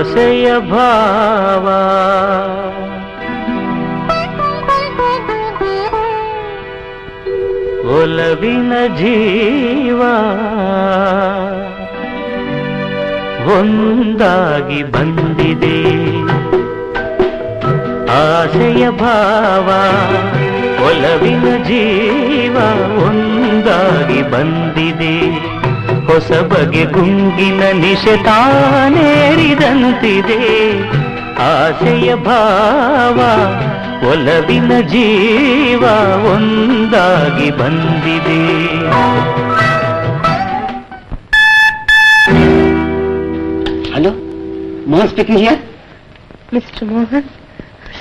ಆಸೆಯ ಭಾವ ಒಲವಿನ ಜೀವ ಒಂದಾಗಿ ಬಂದಿದೆ ಆಸೆಯ ಭಾವ ಒಲವಿನ ಜೀವ ಒಂದಾಗಿ ಬಂದಿದೆ ಹೊಸ ಬಗೆ ಗುಂಗಿನ ನಿಶೆ ತಾನೇರಿದಂತಿದೆ ಆಸೆಯ ಭಾವ ಒಲವಿನ ಜೀವ ಒಂದಾಗಿ ಬಂದಿದೆ. Hello Mohan speaking here mister Mohan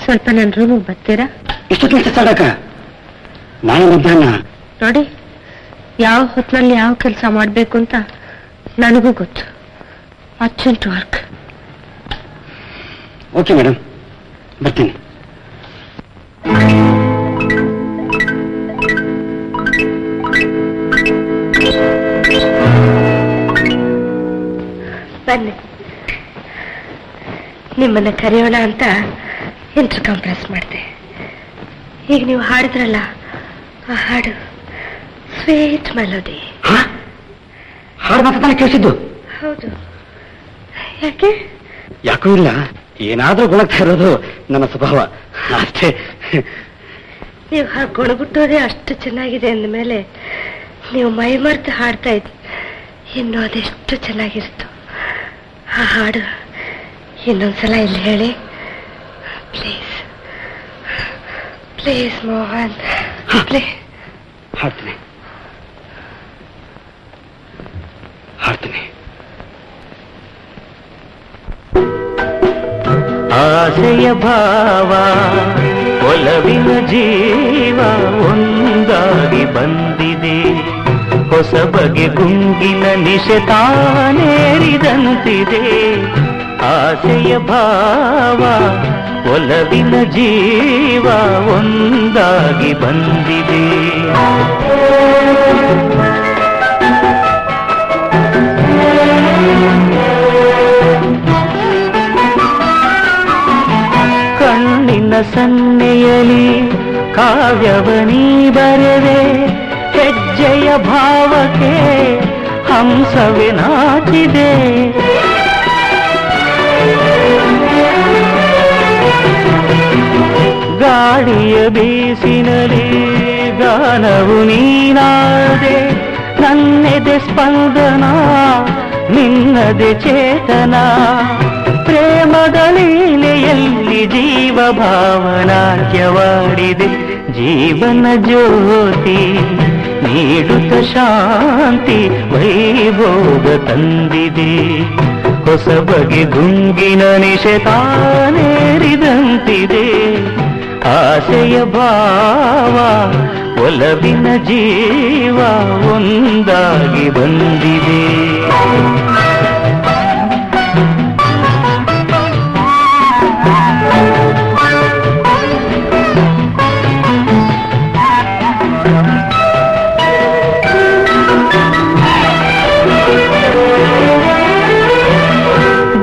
ಸ್ವಲ್ಪ ನನ್ನ ರೂಮಿಗೆ ಬರ್ತೀರಾ? ಇಷ್ಟೊತ್ತಿನ ಸಡಕ ನಾಳೆ ಮಧ್ಯಾಹ್ನ? ನೋಡಿ. ಯಾವ ಹೊತ್ತಿನಲ್ಲಿ ಯಾವ ಕೆಲಸ ಮಾಡಬೇಕು ಅಂತ ನನಗೂ ಗೊತ್ತು. Urgent work. Okay madam. ಬರ್ತೀನಿ. ಬನ್ನಿ. ನಿಮ್ಮನ್ನ ಕರೆಯೋಣ ಅಂತ ಇಂಟರ್ ಕಾಂಪ್ರೆಸ್ ಮಾಡಿದೆ. ಈಗ ನೀವು ಹಾಡಿದ್ರಲ್ಲ ಆ ಹಾಡು. ಸ್ವೀಟ್ ಮೆಲೋಡಿ ಹಾಡು ಮಾತ್ರ ತಾನೇ ಕೇಳಿಸಿದ್ದು? ಹೌದು. ಯಾಕೆ? ಯಾಕೂ ಇಲ್ಲ. ಏನಾದ್ರೂ ಗುಣಕ್ಕೆ ಇರೋದು ನನ್ನ ಸ್ವಭಾವ. ಅಷ್ಟೇ. ನೀವು ಹಾಗೆ ಗುಣಗುಟ್ಟೋದೇ ಅಷ್ಟು ಚೆನ್ನಾಗಿದೆ ಅಂದಮೇಲೆ ನೀವು ಮೈ ಮರೆತು ಹಾಡ್ತಾ ಇದ್ರಿ ಇನ್ನು ಅದೆಷ್ಟು ಚೆನ್ನಾಗಿರ್ತು ಆ ಹಾಡು ಇನ್ನೊಂದ್ಸಲ ಇಲ್ಲಿ ಹೇಳಿ. ಪ್ಲೀಸ್. ಪ್ಲೀಸ್ ಮೋಹನ್. ಪ್ಲೀಸ್ ಹಾಡ್ತೀನಿ. ಆಸೆಯ ಭಾವ, ಒಲವಿನ ಜೀವ ಒಂದಾಗಿ ಬಂದಿದೆ. ಹೊಸ ಬಗೆ ಗುಂಗಿನ ನಿಶೆ ತಾನೇರಿದಂತಿದೆ. ಆಸೆಯ ಭಾವ, ಒಲವಿನ ಜೀವ ಒಂದಾಗಿ ಬಂದಿದೆ. ಕಾವ್ಯವನೀ ಬರೆದೆ ಹೆಜ್ಜೆಯ ಭಾವಕ್ಕೆ ಹಂಸವೇ ನಾಚಿದೆ. ಗಾಳಿಯ ಬೀಸಿನಲಿ ಗಾನವು ನೀನಾದೆ, ನನ್ನೆದೆ ಸ್ಪಂದನ, ನಿನ್ನದೆ ಚೇತನ. ಪ್ರೇಮದ ಲೀಲೆಯಲ್ಲಿ ಜೀವ ಭಾವನಾಟ್ಯವಾಡಿದೆ ಜೀವನ ಜ್ಯೋತಿ ನೀಡುತ್ತ ಶಾಂತಿ ವೈಭೋಗ ತಂದಿದೆ. ಹೊಸ ಬಗೆ ಗುಂಗಿನ ನಿಶೆ ತಾನೇರಿದಂತಿದೆ. ಆಸೆಯ ಭಾವ ಒಲವಿನ ಜೀವ ಒಂದಾಗಿ ಬಂದಿದೆ.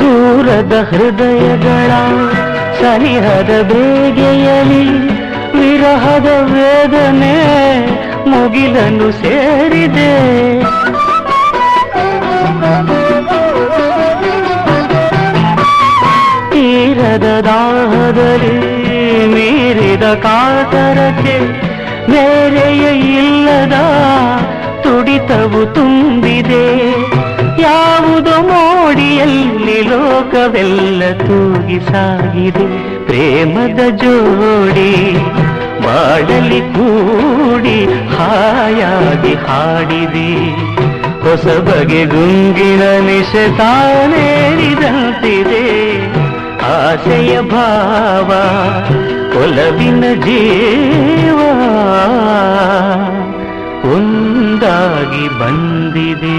ದೂರದ ಹೃದಯಗಳ ಸನಿಹದ ಬೇಗೆಯಲಿ ವಿರಹದ ವೇದನೆ ಮುಗಿಲನ್ನು ಸೇರಿದೆ. ತೀರದ ದಾಹದಲ್ಲಿ ಮೀರಿದ ಕಾತರಕ್ಕೆ ಬೇರೆಯ ಇಲ್ಲದ ತುಡಿತವು ತುಂಬಿದೆ. ಯಾವುದೋ ಮೋಡಿಯಲ್ಲಿ ಲೋಕವೆಲ್ಲ ತೂಗಿ ಸಾಗಿದೆ. ಪ್ರೇಮದ ಜೋಡಿ ಮಾಡಲಿ ಕೂಡಿ ಹಾಯಾಗಿ ಹಾಡಿದೆ. ಹೊಸ ಬಗೆ ಗುಂಗಿನ ನಿಶೆ ತಾನೇರಿದಂತಿದೆ ಆಸೆಯ ಭಾವ ಒಲವಿನ ಜೀವ ಒಂದಾಗಿ ಬಂದಿದೆ.